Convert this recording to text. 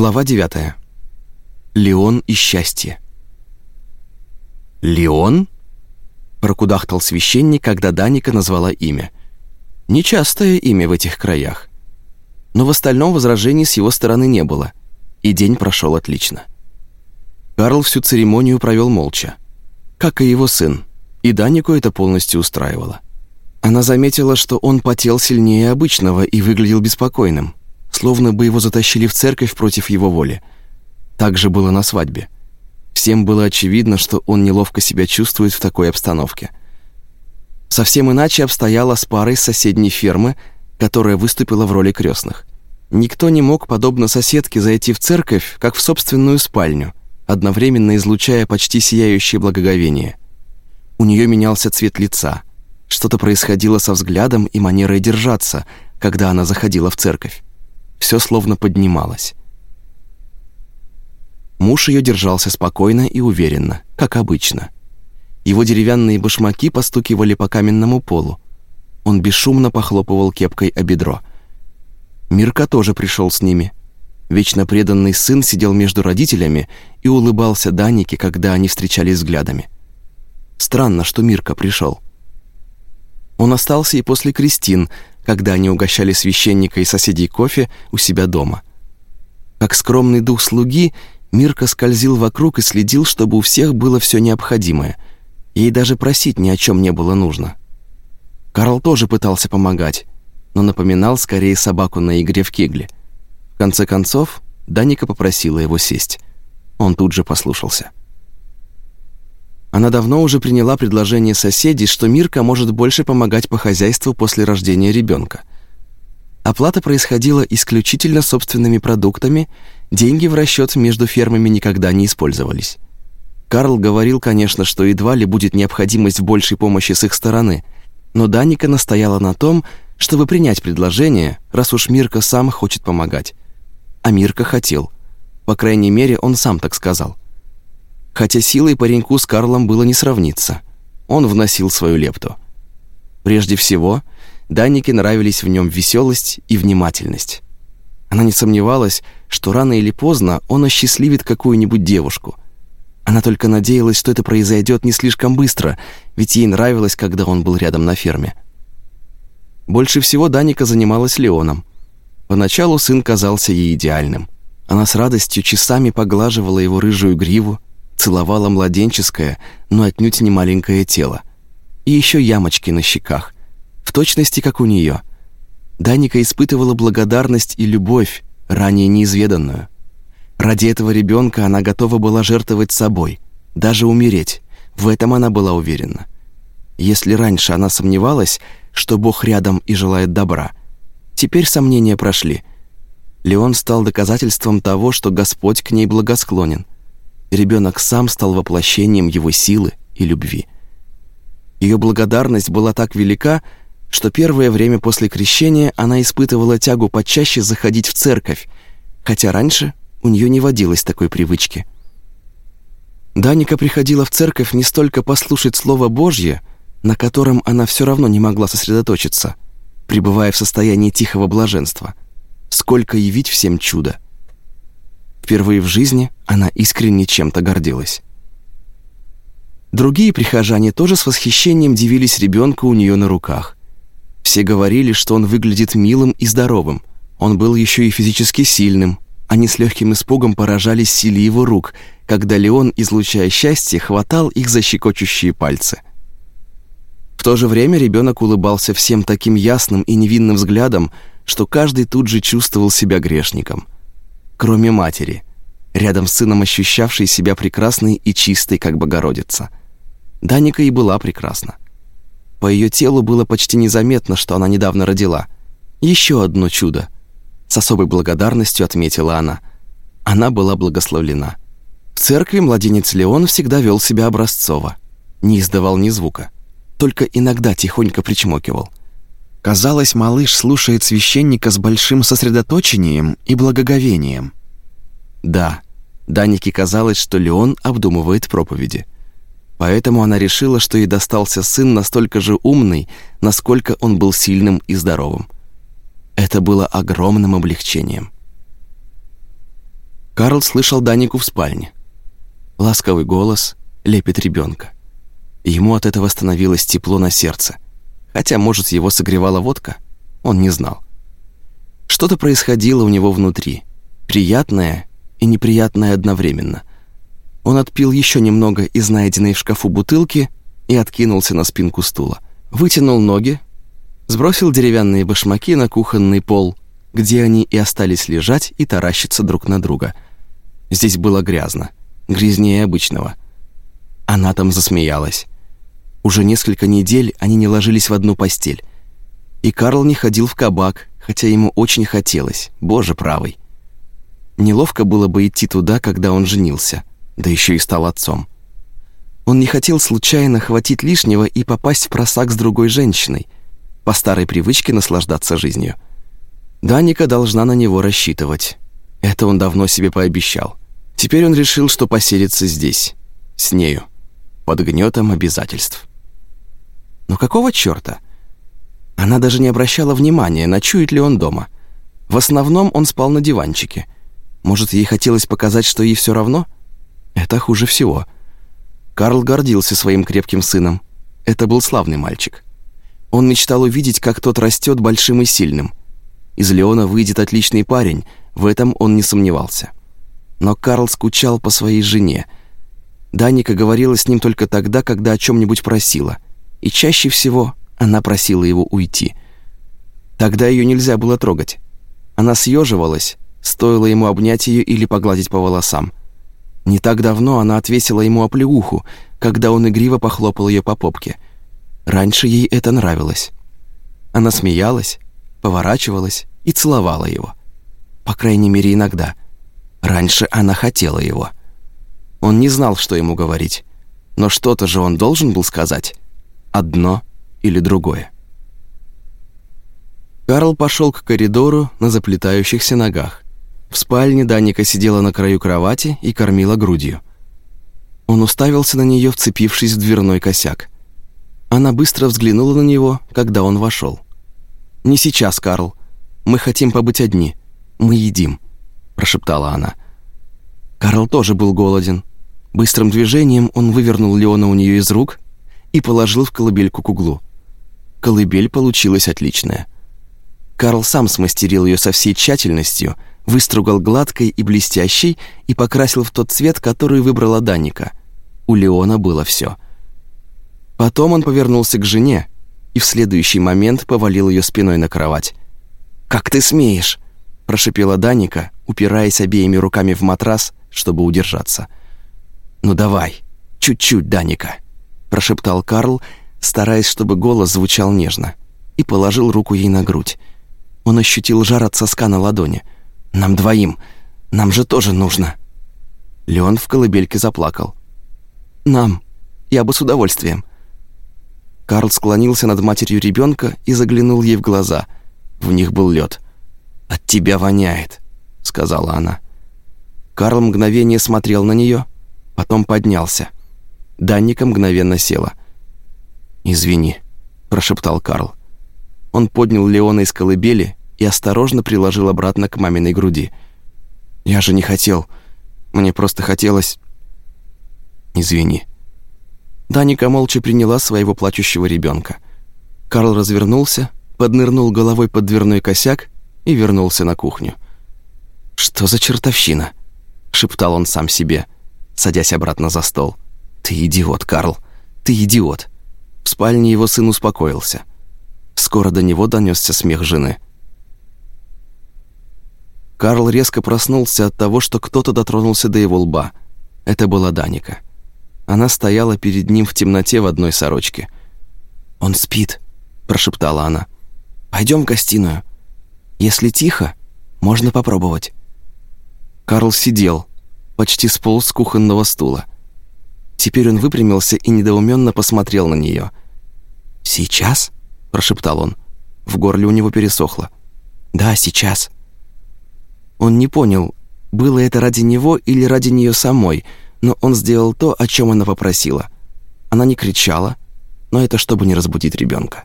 Глава 9. Леон и счастье. «Леон?» – прокудахтал священник, когда Даника назвала имя. Нечастое имя в этих краях. Но в остальном возражений с его стороны не было, и день прошел отлично. Карл всю церемонию провел молча, как и его сын, и Данику это полностью устраивало. Она заметила, что он потел сильнее обычного и выглядел беспокойным – словно бы его затащили в церковь против его воли. Так же было на свадьбе. Всем было очевидно, что он неловко себя чувствует в такой обстановке. Совсем иначе обстояло с парой с соседней фермы, которая выступила в роли крестных. Никто не мог, подобно соседке, зайти в церковь, как в собственную спальню, одновременно излучая почти сияющее благоговение. У нее менялся цвет лица. Что-то происходило со взглядом и манерой держаться, когда она заходила в церковь все словно поднималось. Муж ее держался спокойно и уверенно, как обычно. Его деревянные башмаки постукивали по каменному полу. Он бесшумно похлопывал кепкой о бедро. Мирка тоже пришел с ними. Вечно преданный сын сидел между родителями и улыбался Данике, когда они встречались взглядами. Странно, что Мирка пришел. Он остался и после Кристин, когда они угощали священника и соседей кофе у себя дома. Как скромный дух слуги, Мирка скользил вокруг и следил, чтобы у всех было все необходимое. Ей даже просить ни о чем не было нужно. Карл тоже пытался помогать, но напоминал скорее собаку на игре в кегли. В конце концов, Даника попросила его сесть. Он тут же послушался. Она давно уже приняла предложение соседей, что Мирка может больше помогать по хозяйству после рождения ребенка. Оплата происходила исключительно собственными продуктами, деньги в расчет между фермами никогда не использовались. Карл говорил, конечно, что едва ли будет необходимость в большей помощи с их стороны, но Даника настояла на том, чтобы принять предложение, раз уж Мирка сам хочет помогать. А Мирка хотел. По крайней мере, он сам так сказал хотя силой пареньку с Карлом было не сравниться. Он вносил свою лепту. Прежде всего, Данике нравились в нем веселость и внимательность. Она не сомневалась, что рано или поздно он осчастливит какую-нибудь девушку. Она только надеялась, что это произойдет не слишком быстро, ведь ей нравилось, когда он был рядом на ферме. Больше всего Даника занималась Леоном. Поначалу сын казался ей идеальным. Она с радостью часами поглаживала его рыжую гриву, целовала младенческое, но отнюдь не маленькое тело. И еще ямочки на щеках, в точности как у нее. Даника испытывала благодарность и любовь, ранее неизведанную. Ради этого ребенка она готова была жертвовать собой, даже умереть. В этом она была уверена. Если раньше она сомневалась, что Бог рядом и желает добра, теперь сомнения прошли. Леон стал доказательством того, что Господь к ней благосклонен – ребенок сам стал воплощением его силы и любви. Ее благодарность была так велика, что первое время после крещения она испытывала тягу почаще заходить в церковь, хотя раньше у нее не водилось такой привычки. Даника приходила в церковь не столько послушать Слово Божье, на котором она все равно не могла сосредоточиться, пребывая в состоянии тихого блаженства, сколько явить всем чудо. Впервые в жизни она искренне чем-то гордилась. Другие прихожане тоже с восхищением дивились ребенку у нее на руках. Все говорили, что он выглядит милым и здоровым. Он был еще и физически сильным. Они с легким испугом поражались силе его рук, когда Леон, излучая счастье, хватал их за щекочущие пальцы. В то же время ребенок улыбался всем таким ясным и невинным взглядом, что каждый тут же чувствовал себя грешником – кроме матери, рядом с сыном ощущавшей себя прекрасной и чистой, как Богородица. Даника и была прекрасна. По ее телу было почти незаметно, что она недавно родила. Еще одно чудо. С особой благодарностью отметила она. Она была благословлена. В церкви младенец Леон всегда вел себя образцово. Не издавал ни звука. Только иногда тихонько причмокивал. Казалось, малыш слушает священника с большим сосредоточением и благоговением. Да, Данике казалось, что Леон обдумывает проповеди. Поэтому она решила, что ей достался сын настолько же умный, насколько он был сильным и здоровым. Это было огромным облегчением. Карл слышал Данику в спальне. Ласковый голос, лепит ребенка. Ему от этого становилось тепло на сердце. Хотя, может, его согревала водка, он не знал. Что-то происходило у него внутри, приятное и неприятное одновременно. Он отпил еще немного из найденной в шкафу бутылки и откинулся на спинку стула. Вытянул ноги, сбросил деревянные башмаки на кухонный пол, где они и остались лежать и таращиться друг на друга. Здесь было грязно, грязнее обычного. Она там засмеялась. Уже несколько недель они не ложились в одну постель. И Карл не ходил в кабак, хотя ему очень хотелось, боже правый. Неловко было бы идти туда, когда он женился, да еще и стал отцом. Он не хотел случайно хватить лишнего и попасть в просак с другой женщиной, по старой привычке наслаждаться жизнью. Даника должна на него рассчитывать. Это он давно себе пообещал. Теперь он решил, что поселится здесь, с нею, под гнетом обязательств. Но какого чёрта? Она даже не обращала внимания, ночует ли он дома. В основном он спал на диванчике. Может, ей хотелось показать, что ей все равно? Это хуже всего. Карл гордился своим крепким сыном. Это был славный мальчик. Он мечтал увидеть, как тот растет большим и сильным. Из Леона выйдет отличный парень, в этом он не сомневался. Но Карл скучал по своей жене. Даника говорила с ним только тогда, когда о чем нибудь просила — и чаще всего она просила его уйти. Тогда ее нельзя было трогать. Она съеживалась, стоило ему обнять ее или погладить по волосам. Не так давно она отвесила ему оплеуху, когда он игриво похлопал ее по попке. Раньше ей это нравилось. Она смеялась, поворачивалась и целовала его. По крайней мере, иногда. Раньше она хотела его. Он не знал, что ему говорить. Но что-то же он должен был сказать одно или другое. Карл пошел к коридору на заплетающихся ногах. В спальне Даника сидела на краю кровати и кормила грудью. Он уставился на нее, вцепившись в дверной косяк. Она быстро взглянула на него, когда он вошел. «Не сейчас, Карл. Мы хотим побыть одни. Мы едим», – прошептала она. Карл тоже был голоден. Быстрым движением он вывернул Леона у нее из рук и положил в колыбельку к углу. Колыбель получилась отличная. Карл сам смастерил ее со всей тщательностью, выстругал гладкой и блестящей и покрасил в тот цвет, который выбрала Даника. У Леона было все. Потом он повернулся к жене и в следующий момент повалил ее спиной на кровать. «Как ты смеешь?» – прошипела Даника, упираясь обеими руками в матрас, чтобы удержаться. «Ну давай, чуть-чуть, Даника» прошептал Карл, стараясь, чтобы голос звучал нежно, и положил руку ей на грудь. Он ощутил жар от соска на ладони. «Нам двоим. Нам же тоже нужно». Леон в колыбельке заплакал. «Нам. Я бы с удовольствием». Карл склонился над матерью ребенка и заглянул ей в глаза. В них был лед. «От тебя воняет», — сказала она. Карл мгновение смотрел на нее, потом поднялся. Данника мгновенно села. «Извини», – прошептал Карл. Он поднял Леона из колыбели и осторожно приложил обратно к маминой груди. «Я же не хотел. Мне просто хотелось...» «Извини». Даника молча приняла своего плачущего ребенка. Карл развернулся, поднырнул головой под дверной косяк и вернулся на кухню. «Что за чертовщина?» – шептал он сам себе, садясь обратно за стол. «Ты идиот, Карл, ты идиот!» В спальне его сын успокоился. Скоро до него донесся смех жены. Карл резко проснулся от того, что кто-то дотронулся до его лба. Это была Даника. Она стояла перед ним в темноте в одной сорочке. «Он спит», – прошептала она. «Пойдем в гостиную. Если тихо, можно попробовать». Карл сидел, почти сполз с кухонного стула. Теперь он выпрямился и недоуменно посмотрел на нее. «Сейчас?» – прошептал он. В горле у него пересохло. «Да, сейчас». Он не понял, было это ради него или ради нее самой, но он сделал то, о чем она попросила. Она не кричала, но это чтобы не разбудить ребенка.